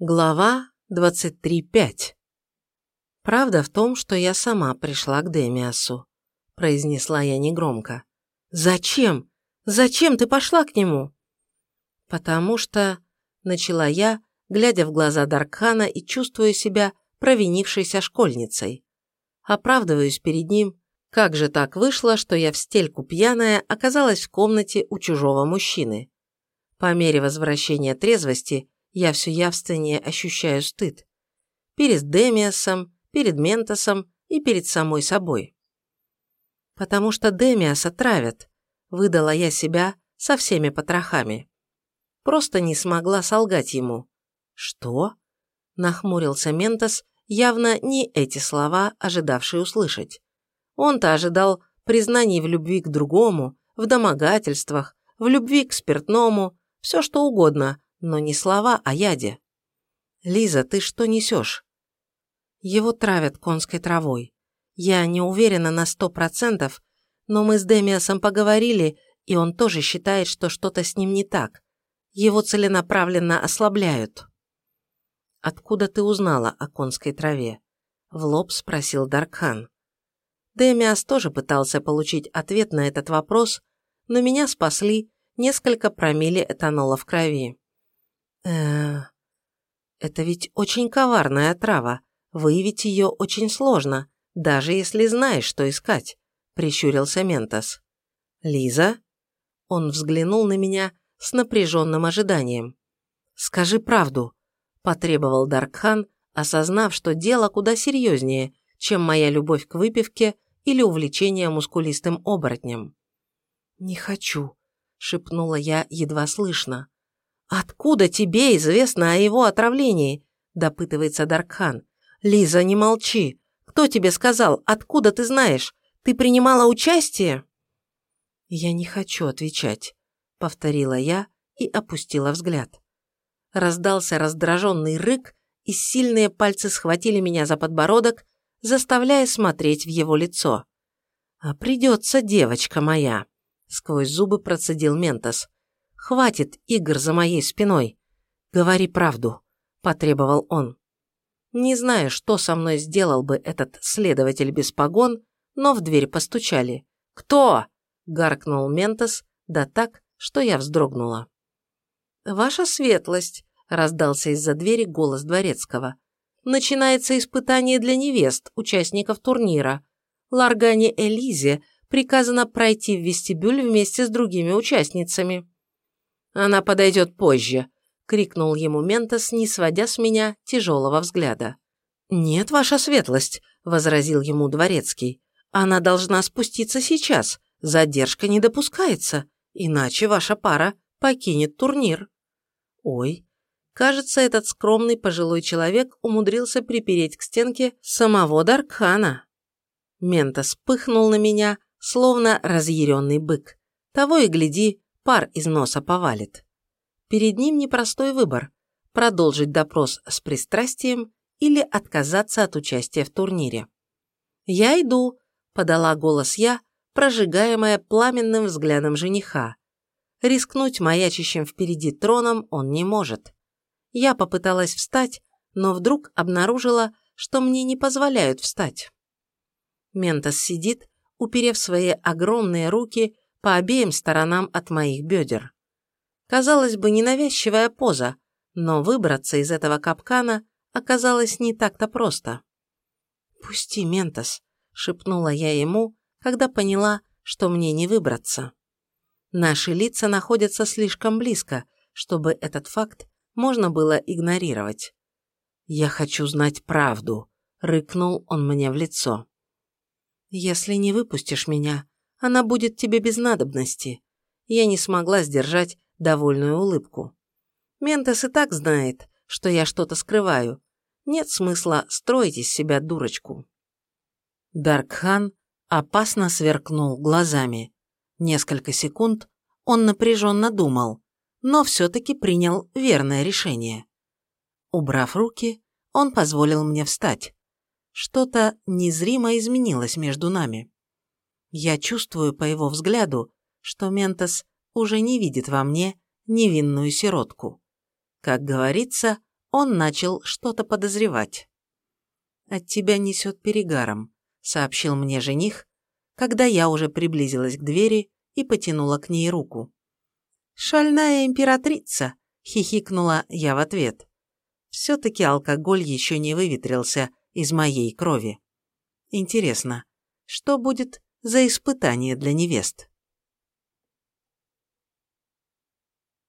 Глава 23.5 «Правда в том, что я сама пришла к Демиасу», – произнесла я негромко. «Зачем? Зачем ты пошла к нему?» «Потому что...» – начала я, глядя в глаза Даркхана и чувствуя себя провинившейся школьницей. Оправдываюсь перед ним, как же так вышло, что я в стельку пьяная оказалась в комнате у чужого мужчины. По мере возвращения трезвости я все явственнее ощущаю стыд. Перед Демиасом, перед Ментосом и перед самой собой. Потому что Демиаса травят, выдала я себя со всеми потрохами. Просто не смогла солгать ему. «Что?» – нахмурился Ментос, явно не эти слова, ожидавший услышать. Он-то ожидал признаний в любви к другому, в домогательствах, в любви к спиртному, все что угодно, но не слова о яде. «Лиза, ты что несешь?» Его травят конской травой. Я не уверена на сто процентов, но мы с Демиасом поговорили, и он тоже считает, что что-то с ним не так. Его целенаправленно ослабляют. «Откуда ты узнала о конской траве?» – в лоб спросил Даркхан. Демиас тоже пытался получить ответ на этот вопрос, но меня спасли несколько промилле этанола в крови. Э Это ведь очень коварная трава. Выявить ее очень сложно, даже если знаешь, что искать», – прищурился Ментос. «Лиза?» Он взглянул на меня с напряженным ожиданием. «Скажи правду», – потребовал Даркхан, осознав, что дело куда серьезнее, чем моя любовь к выпивке или увлечение мускулистым оборотнем. «Не хочу», – шепнула я едва слышно. «Откуда тебе известно о его отравлении?» – допытывается Даркхан. «Лиза, не молчи. Кто тебе сказал? Откуда ты знаешь? Ты принимала участие?» «Я не хочу отвечать», – повторила я и опустила взгляд. Раздался раздраженный рык, и сильные пальцы схватили меня за подбородок, заставляя смотреть в его лицо. «А придется, девочка моя», – сквозь зубы процедил Ментос. «Хватит игр за моей спиной. Говори правду», – потребовал он. Не знаю, что со мной сделал бы этот следователь без погон, но в дверь постучали. «Кто?» – гаркнул Ментос, да так, что я вздрогнула. «Ваша светлость», – раздался из-за двери голос дворецкого начинается испытание для невест, участников турнира. Ларгане Элизе приказано пройти в вестибюль вместе с другими участницами. «Она подойдет позже», — крикнул ему Ментос, не сводя с меня тяжелого взгляда. «Нет, ваша светлость», — возразил ему дворецкий. «Она должна спуститься сейчас. Задержка не допускается, иначе ваша пара покинет турнир». «Ой, Кажется, этот скромный пожилой человек умудрился припереть к стенке самого Даркхана. Ментос пыхнул на меня, словно разъяренный бык. Того и гляди, пар из носа повалит. Перед ним непростой выбор – продолжить допрос с пристрастием или отказаться от участия в турнире. «Я иду», – подала голос я, прожигаемая пламенным взглядом жениха. Рискнуть маячащим впереди троном он не может. Я попыталась встать, но вдруг обнаружила, что мне не позволяют встать. Ментос сидит, уперев свои огромные руки по обеим сторонам от моих бедер. Казалось бы, ненавязчивая поза, но выбраться из этого капкана оказалось не так-то просто. «Пусти, Ментос», — шепнула я ему, когда поняла, что мне не выбраться. Наши лица находятся слишком близко, чтобы этот факт можно было игнорировать. «Я хочу знать правду», — рыкнул он мне в лицо. «Если не выпустишь меня, она будет тебе без надобности». Я не смогла сдержать довольную улыбку. Ментос и так знает, что я что-то скрываю. Нет смысла строить из себя дурочку. Даркхан опасно сверкнул глазами. Несколько секунд он напряженно думал, но все-таки принял верное решение. Убрав руки, он позволил мне встать. Что-то незримо изменилось между нами. Я чувствую по его взгляду, что Ментос уже не видит во мне невинную сиротку. Как говорится, он начал что-то подозревать. «От тебя несет перегаром», — сообщил мне жених, когда я уже приблизилась к двери и потянула к ней руку. «Шальная императрица», — хихикнула я в ответ. Все-таки алкоголь еще не выветрился из моей крови. Интересно, что будет за испытание для невест?